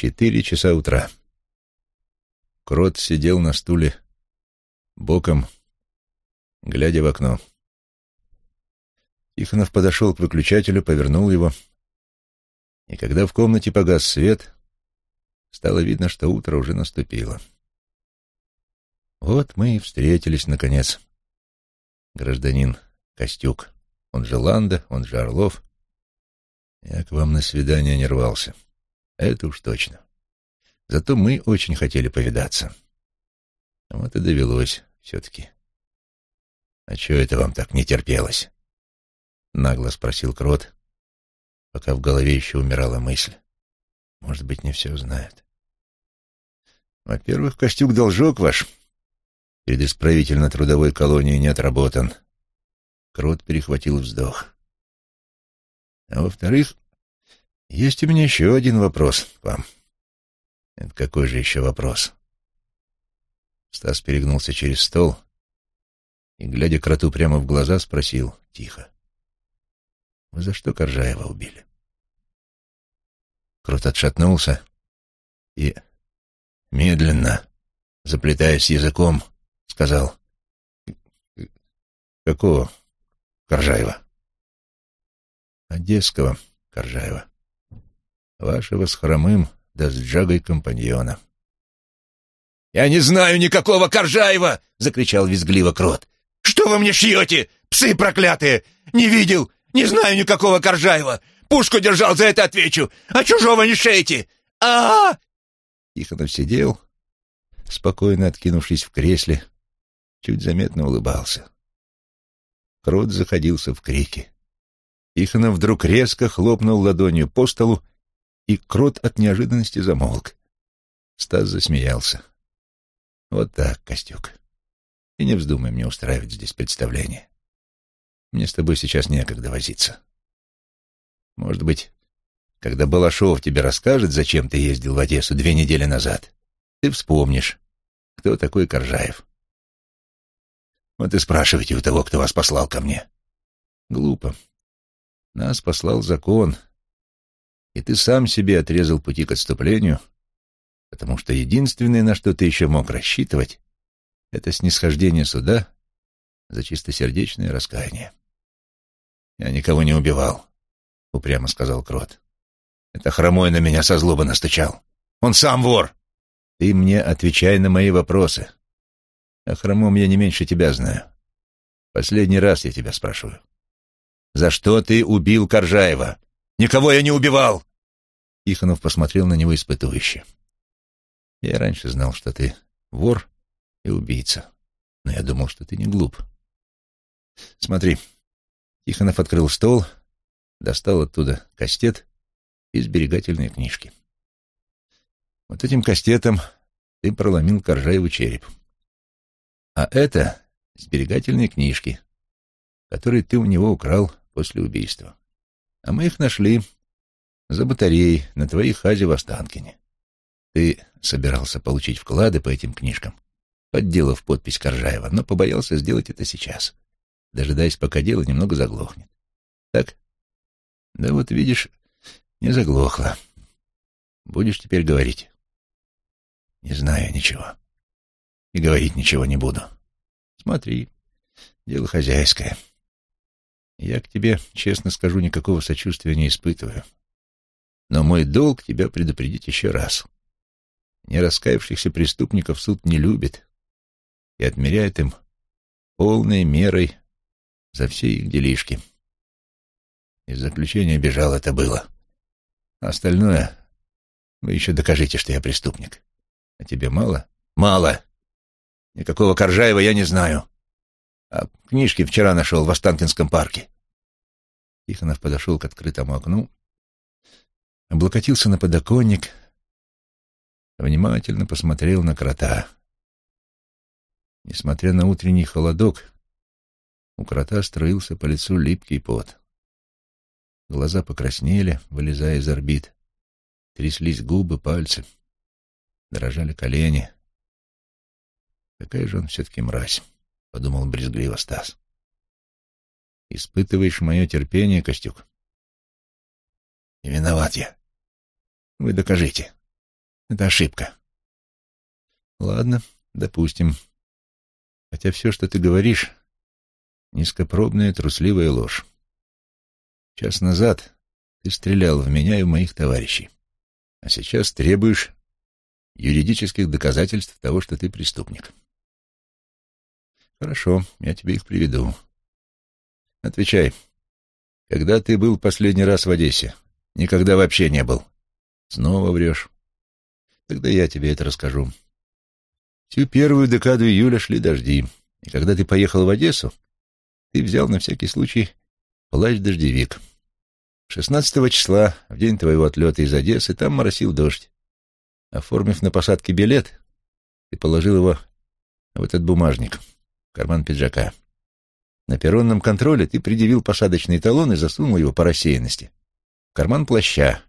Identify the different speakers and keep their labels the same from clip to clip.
Speaker 1: Четыре часа утра. Крот сидел на стуле боком, глядя в окно. Тихонов подошел к выключателю, повернул его, и когда в комнате погас свет, стало видно, что утро уже наступило. Вот мы и встретились, наконец, гражданин Костюк. Он же Ланда, он же Орлов. Я к вам на свидание не рвался. Это уж точно. Зато мы очень хотели повидаться. Вот и довелось все-таки. А чего это вам так не терпелось? Нагло спросил Крот, пока в голове еще умирала мысль. Может быть, не все знают. Во-первых, Костюк должок ваш перед исправительно-трудовой колонией не отработан. Крот перехватил вздох. А во-вторых, есть у меня еще один вопрос вам. Это какой же еще вопрос? Стас перегнулся через стол и, глядя кроту прямо в глаза, спросил тихо. «Вы за что Коржаева убили?» Крот отшатнулся и, медленно, заплетаясь языком, сказал. «Какого Коржаева?» «Одесского Коржаева» вашего с хромым да с джагой компаньона.
Speaker 2: «Я не знаю никакого Коржаева!» — закричал визгливо Крот. «Что вы мне шьете, псы проклятые? Не видел, не знаю никакого Коржаева! Пушку держал, за это отвечу, а чужого не шейте! а, -а,
Speaker 1: Тихонов сидел, спокойно откинувшись в кресле, чуть заметно улыбался. Крот заходился в крики. Тихонов вдруг резко хлопнул ладонью по столу и крот от неожиданности замолк. Стас засмеялся. «Вот так, Костюк. И не вздумай мне устраивать здесь представление. Мне с тобой сейчас некогда возиться. Может быть, когда Балашов тебе расскажет, зачем ты ездил в Одессу две недели назад, ты вспомнишь, кто такой Коржаев. Вот и спрашивайте у того, кто вас послал ко мне. Глупо. Нас послал закон, и ты сам себе отрезал пути к отступлению, потому что единственное, на что ты еще мог рассчитывать, это снисхождение суда за чистосердечное раскаяние. «Я никого не убивал», — упрямо сказал Крот. «Это хромой на меня со злобы настучал. Он сам вор!» «Ты мне отвечай на мои вопросы. О хромом я не меньше тебя знаю. Последний раз я тебя спрашиваю. За что ты убил Коржаева?» Никого я не убивал!» Тихонов посмотрел на него испытующе. «Я раньше знал, что ты вор и убийца, но я думал, что ты не глуп. Смотри». Тихонов открыл стол, достал оттуда кастет и сберегательные книжки. Вот этим кастетом ты проломил Коржаеву череп. А это сберегательные книжки, которые ты у него украл после убийства. А мы их нашли за батареей на твоей хазе в Останкине. Ты собирался получить вклады по этим книжкам, подделав подпись Коржаева, но побоялся сделать это сейчас, дожидаясь, пока дело немного заглохнет. Так? Да вот видишь, не заглохло. Будешь теперь говорить? Не знаю ничего. И говорить ничего не буду. Смотри, дело хозяйское. Я к тебе, честно скажу, никакого сочувствия не испытываю. Но мой долг тебя предупредить еще раз. Не раскаявшихся преступников суд не любит и отмеряет им полной мерой за все их делишки. Из заключения бежал это было. Остальное вы еще докажите, что я преступник. А тебе мало? Мало. Никакого Коржаева я не знаю. А книжки вчера нашел в Останкинском парке. Тихонов подошел к открытому окну, облокотился на подоконник, внимательно посмотрел на крота. Несмотря на утренний холодок, у крота струился по лицу липкий пот. Глаза покраснели, вылезая из орбит. Тряслись губы, пальцы. Дрожали колени. Какая же он все-таки мразь. — подумал брезгливо Стас. «Испытываешь мое терпение, Костюк?» «Не виноват я. Вы докажите.
Speaker 2: Это ошибка.
Speaker 1: Ладно, допустим. Хотя все, что ты говоришь, низкопробная трусливая ложь. Час назад ты стрелял в меня и в моих товарищей, а сейчас требуешь юридических доказательств того, что ты преступник. Хорошо, я тебе их приведу. Отвечай. Когда ты был последний раз в Одессе? Никогда вообще не был. Снова врешь. Тогда я тебе это расскажу. Всю первую декаду июля шли дожди, и когда ты поехал в Одессу, ты взял на всякий случай плащ-дождевик. 16 числа, в день твоего отлета из Одессы, там моросил дождь. Оформив на посадке билет, ты положил его в этот бумажник, карман пиджака. На перронном контроле ты предъявил посадочный талон и засунул его по рассеянности в карман плаща.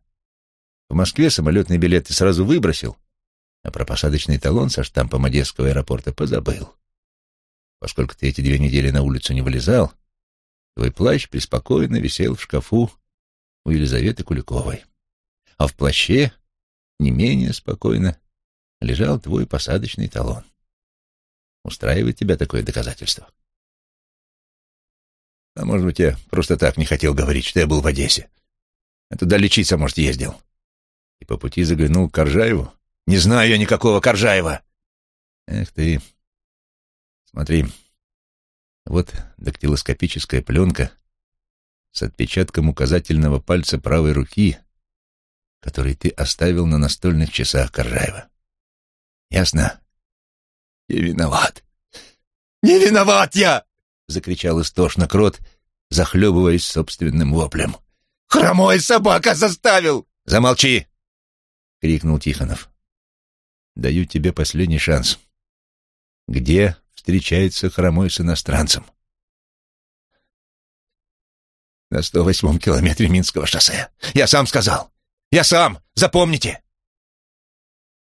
Speaker 1: В Москве самолетный билет ты сразу выбросил, а про посадочный талон со штампом Одесского аэропорта позабыл. Поскольку ты эти две недели на улицу не вылезал, твой плащ преспокойно висел в шкафу у Елизаветы Куликовой. А в плаще не менее спокойно лежал твой посадочный талон. Устраивает тебя такое доказательство? А может быть, я просто так не хотел говорить, что я был в Одессе. А туда лечиться, может, ездил. И по пути заглянул к Коржаеву. Не знаю я никакого Коржаева. Эх ты. Смотри. Вот дактилоскопическая пленка с отпечатком указательного пальца правой руки, который ты оставил на настольных часах Коржаева. Ясно?
Speaker 2: Не виноват. Не виноват я! закричал истошно крот, захлебываясь собственным воплем. «Хромой собака заставил!»
Speaker 1: «Замолчи!» — крикнул Тихонов. «Даю тебе последний шанс. Где встречается хромой с иностранцем?»
Speaker 2: «На сто восьмом километре Минского шоссе. Я сам сказал. Я сам! Запомните!»